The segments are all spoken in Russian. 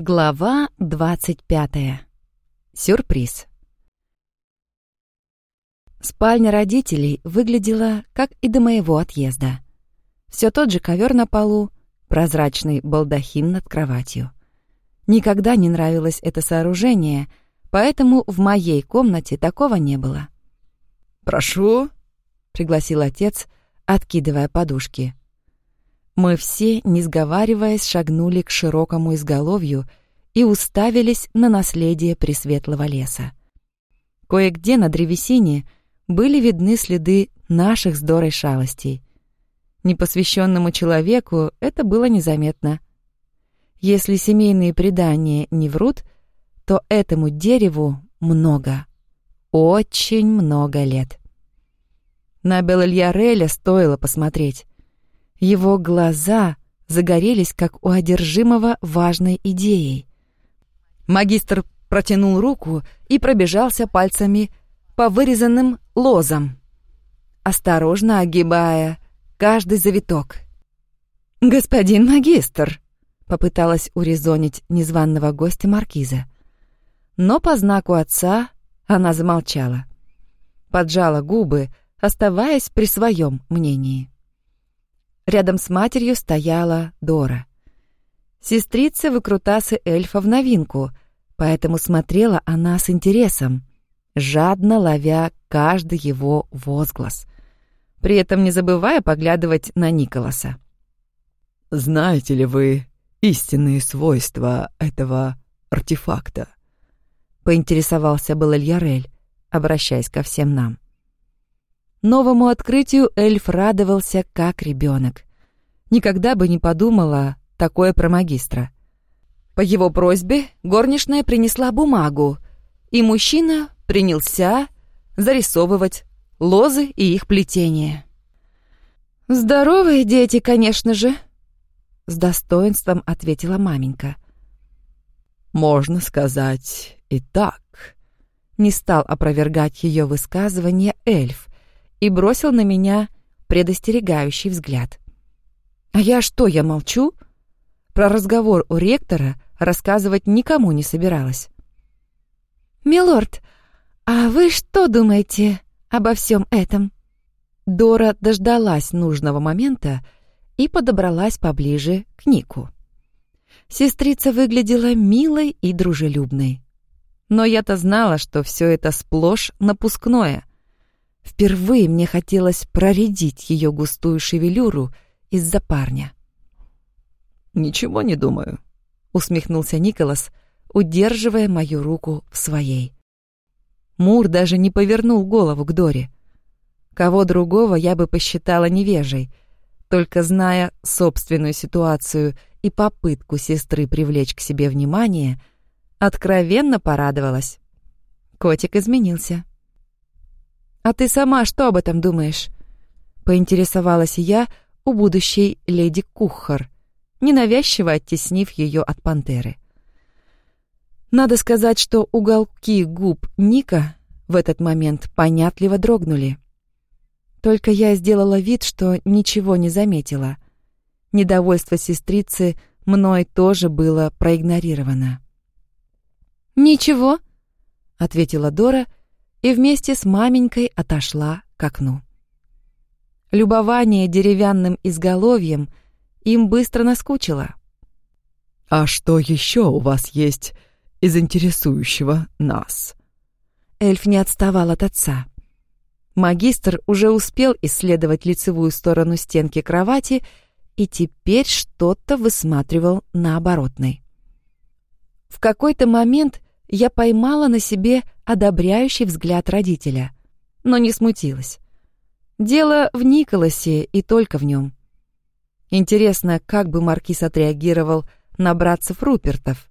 Глава 25. Сюрприз. Спальня родителей выглядела, как и до моего отъезда. Все тот же ковер на полу, прозрачный балдахин над кроватью. Никогда не нравилось это сооружение, поэтому в моей комнате такого не было. «Прошу», — пригласил отец, откидывая подушки. Мы все, не сговариваясь, шагнули к широкому изголовью и уставились на наследие Пресветлого леса. Кое-где на древесине были видны следы наших с Дорой шалостей. Непосвященному человеку это было незаметно. Если семейные предания не врут, то этому дереву много, очень много лет. На Белальяреля стоило посмотреть. Его глаза загорелись, как у одержимого важной идеей. Магистр протянул руку и пробежался пальцами по вырезанным лозам, осторожно огибая каждый завиток. «Господин магистр!» — попыталась урезонить незваного гостя маркиза. Но по знаку отца она замолчала. Поджала губы, оставаясь при своем мнении. Рядом с матерью стояла Дора. Сестрица выкрутасы эльфа в новинку, поэтому смотрела она с интересом, жадно ловя каждый его возглас, при этом не забывая поглядывать на Николаса. «Знаете ли вы истинные свойства этого артефакта?» — поинтересовался был Ильярель, обращаясь ко всем нам. Новому открытию эльф радовался как ребенок. Никогда бы не подумала такое про магистра. По его просьбе горничная принесла бумагу, и мужчина принялся зарисовывать лозы и их плетение. «Здоровые дети, конечно же», — с достоинством ответила маменька. «Можно сказать и так», — не стал опровергать ее высказывание эльф, и бросил на меня предостерегающий взгляд. «А я что, я молчу?» Про разговор у ректора рассказывать никому не собиралась. «Милорд, а вы что думаете обо всем этом?» Дора дождалась нужного момента и подобралась поближе к Нику. Сестрица выглядела милой и дружелюбной. Но я-то знала, что все это сплошь напускное, Впервые мне хотелось проредить ее густую шевелюру из-за парня. «Ничего не думаю», — усмехнулся Николас, удерживая мою руку в своей. Мур даже не повернул голову к Доре. Кого другого я бы посчитала невежей, только зная собственную ситуацию и попытку сестры привлечь к себе внимание, откровенно порадовалась. Котик изменился. «А ты сама что об этом думаешь?» — поинтересовалась я у будущей леди Кухар, ненавязчиво оттеснив ее от пантеры. Надо сказать, что уголки губ Ника в этот момент понятливо дрогнули. Только я сделала вид, что ничего не заметила. Недовольство сестрицы мной тоже было проигнорировано. «Ничего», — ответила Дора, — и вместе с маменькой отошла к окну. Любование деревянным изголовьем им быстро наскучило. «А что еще у вас есть из интересующего нас?» Эльф не отставал от отца. Магистр уже успел исследовать лицевую сторону стенки кровати и теперь что-то высматривал на оборотной. В какой-то момент я поймала на себе одобряющий взгляд родителя, но не смутилась. Дело в Николасе и только в нем. Интересно, как бы Маркиз отреагировал на братцев Рупертов?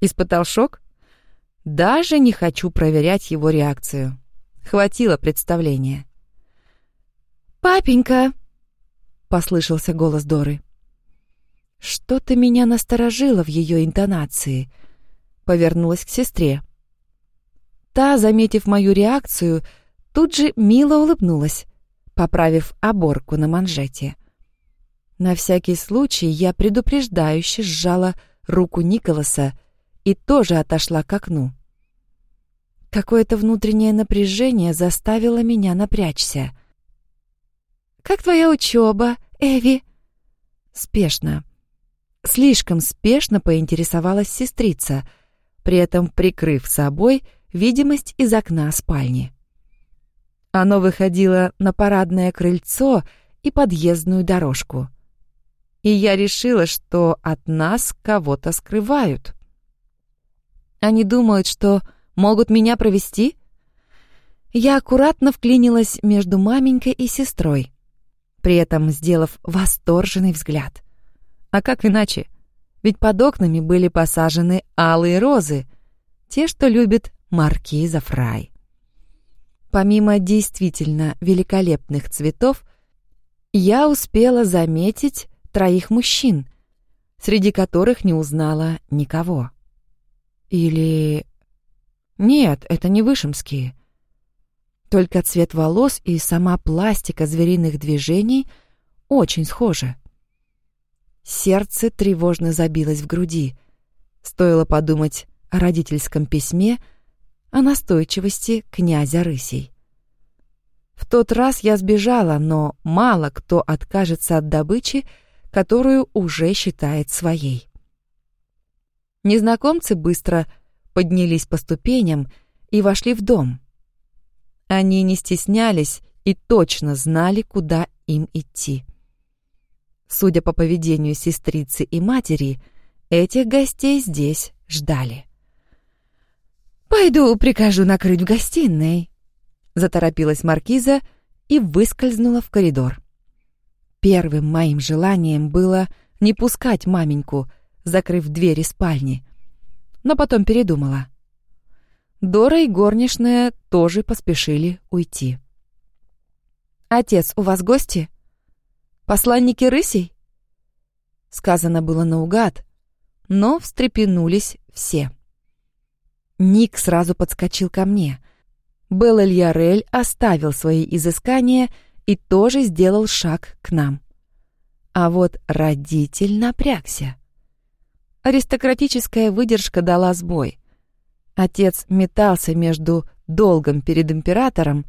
Испытал шок? Даже не хочу проверять его реакцию. Хватило представления. «Папенька!» — послышался голос Доры. Что-то меня насторожило в ее интонации — повернулась к сестре. Та, заметив мою реакцию, тут же мило улыбнулась, поправив оборку на манжете. На всякий случай я предупреждающе сжала руку Николаса и тоже отошла к окну. Какое-то внутреннее напряжение заставило меня напрячься. «Как твоя учеба, Эви?» Спешно. Слишком спешно поинтересовалась сестрица, при этом прикрыв собой видимость из окна спальни. Оно выходило на парадное крыльцо и подъездную дорожку. И я решила, что от нас кого-то скрывают. Они думают, что могут меня провести? Я аккуратно вклинилась между маменькой и сестрой, при этом сделав восторженный взгляд. А как иначе? Ведь под окнами были посажены алые розы, те, что любит маркиза Фрай. Помимо действительно великолепных цветов, я успела заметить троих мужчин, среди которых не узнала никого. Или... Нет, это не вышемские. Только цвет волос и сама пластика звериных движений очень схожи. Сердце тревожно забилось в груди. Стоило подумать о родительском письме, о настойчивости князя Рысей. В тот раз я сбежала, но мало кто откажется от добычи, которую уже считает своей. Незнакомцы быстро поднялись по ступеням и вошли в дом. Они не стеснялись и точно знали, куда им идти. Судя по поведению сестрицы и матери, этих гостей здесь ждали. «Пойду прикажу накрыть в гостиной», — заторопилась маркиза и выскользнула в коридор. Первым моим желанием было не пускать маменьку, закрыв двери спальни, но потом передумала. Дора и горничная тоже поспешили уйти. «Отец, у вас гости?» Посланники рысей? Сказано было наугад, но встрепенулись все. Ник сразу подскочил ко мне. Белл Эльярель оставил свои изыскания и тоже сделал шаг к нам. А вот родитель напрягся. Аристократическая выдержка дала сбой. Отец метался между долгом перед императором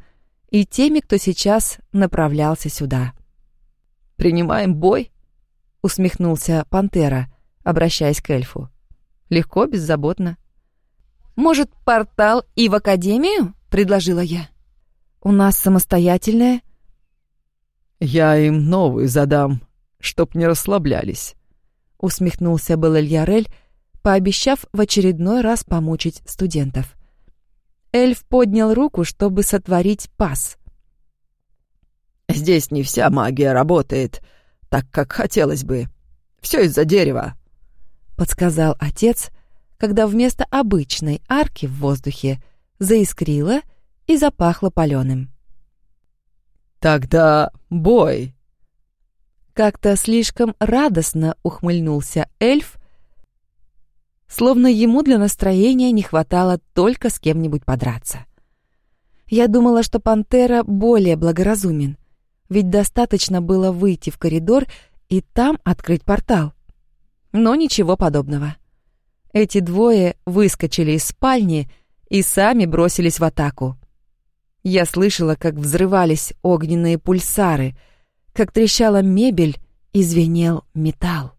и теми, кто сейчас направлялся сюда. Принимаем бой?» — усмехнулся Пантера, обращаясь к эльфу. «Легко, беззаботно». «Может, портал и в академию?» — предложила я. «У нас самостоятельная». «Я им новую задам, чтоб не расслаблялись», — усмехнулся Белэльярель, пообещав в очередной раз помучить студентов. Эльф поднял руку, чтобы сотворить пас. Здесь не вся магия работает так, как хотелось бы. Все из-за дерева», — подсказал отец, когда вместо обычной арки в воздухе заискрило и запахло паленым. «Тогда бой!» Как-то слишком радостно ухмыльнулся эльф, словно ему для настроения не хватало только с кем-нибудь подраться. Я думала, что пантера более благоразумен — ведь достаточно было выйти в коридор и там открыть портал. Но ничего подобного. Эти двое выскочили из спальни и сами бросились в атаку. Я слышала, как взрывались огненные пульсары, как трещала мебель и звенел металл.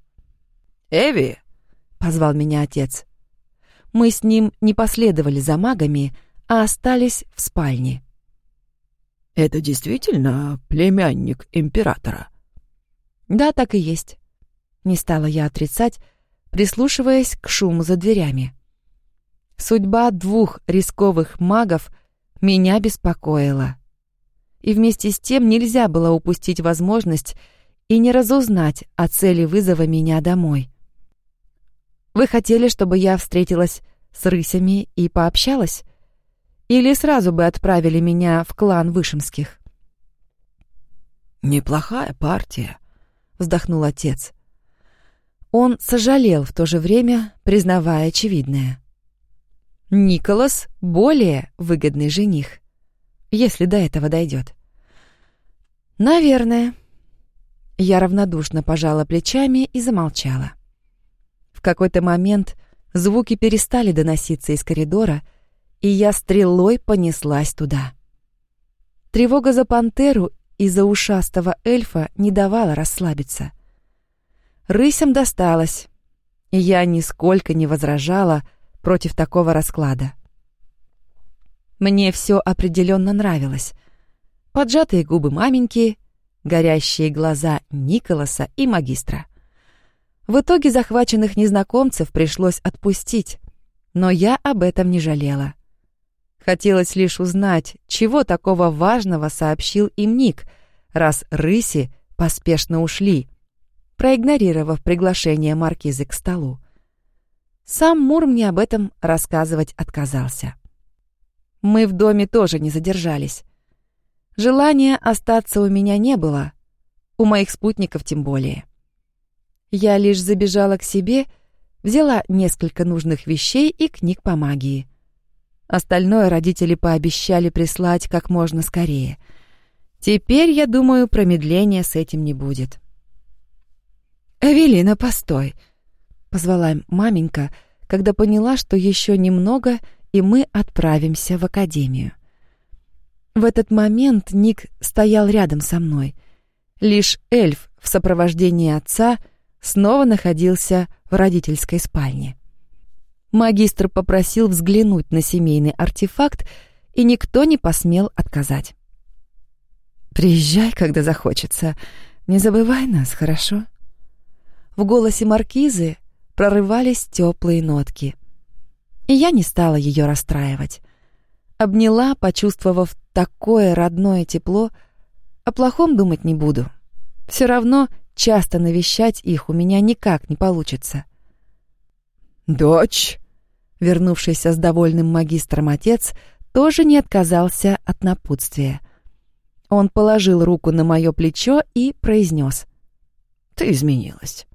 «Эви!» — позвал меня отец. Мы с ним не последовали за магами, а остались в спальне. Это действительно племянник императора? Да, так и есть. Не стала я отрицать, прислушиваясь к шуму за дверями. Судьба двух рисковых магов меня беспокоила. И вместе с тем нельзя было упустить возможность и не разузнать о цели вызова меня домой. Вы хотели, чтобы я встретилась с рысями и пообщалась? Или сразу бы отправили меня в клан Вышемских?» «Неплохая партия», — вздохнул отец. Он сожалел в то же время, признавая очевидное. Николас — более выгодный жених, если до этого дойдет. «Наверное». Я равнодушно пожала плечами и замолчала. В какой-то момент звуки перестали доноситься из коридора, и я стрелой понеслась туда. Тревога за пантеру и за ушастого эльфа не давала расслабиться. Рысям досталось, и я нисколько не возражала против такого расклада. Мне все определенно нравилось. Поджатые губы маменьки, горящие глаза Николаса и магистра. В итоге захваченных незнакомцев пришлось отпустить, но я об этом не жалела. Хотелось лишь узнать, чего такого важного сообщил им Ник, раз рыси поспешно ушли, проигнорировав приглашение маркизы к столу. Сам Мур мне об этом рассказывать отказался. Мы в доме тоже не задержались. Желания остаться у меня не было, у моих спутников тем более. Я лишь забежала к себе, взяла несколько нужных вещей и книг по магии. Остальное родители пообещали прислать как можно скорее. Теперь, я думаю, промедления с этим не будет. «Эвелина, постой!» — позвала маменька, когда поняла, что еще немного, и мы отправимся в академию. В этот момент Ник стоял рядом со мной. Лишь эльф в сопровождении отца снова находился в родительской спальне. Магистр попросил взглянуть на семейный артефакт, и никто не посмел отказать. «Приезжай, когда захочется. Не забывай нас, хорошо?» В голосе маркизы прорывались теплые нотки. И я не стала ее расстраивать. Обняла, почувствовав такое родное тепло, о плохом думать не буду. Все равно часто навещать их у меня никак не получится. «Дочь!» Вернувшийся с довольным магистром отец тоже не отказался от напутствия. Он положил руку на мое плечо и произнес. «Ты изменилась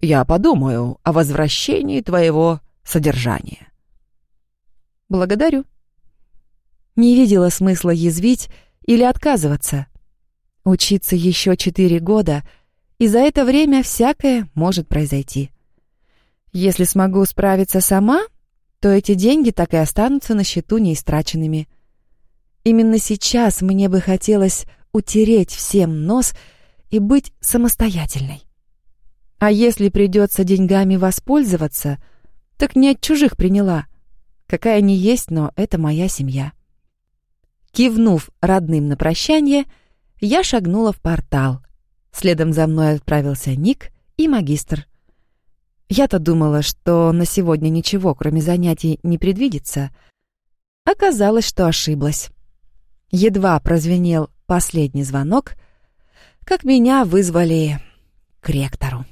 я подумаю о возвращении твоего содержания. Благодарю. Не видела смысла язвить или отказываться. Учиться еще четыре года, и за это время всякое может произойти. Если смогу справиться сама, то эти деньги так и останутся на счету неистраченными. Именно сейчас мне бы хотелось утереть всем нос и быть самостоятельной. А если придется деньгами воспользоваться, так не от чужих приняла. Какая не есть, но это моя семья. Кивнув родным на прощание, я шагнула в портал. Следом за мной отправился Ник и магистр. Я-то думала, что на сегодня ничего, кроме занятий, не предвидится. Оказалось, что ошиблась. Едва прозвенел последний звонок, как меня вызвали к ректору.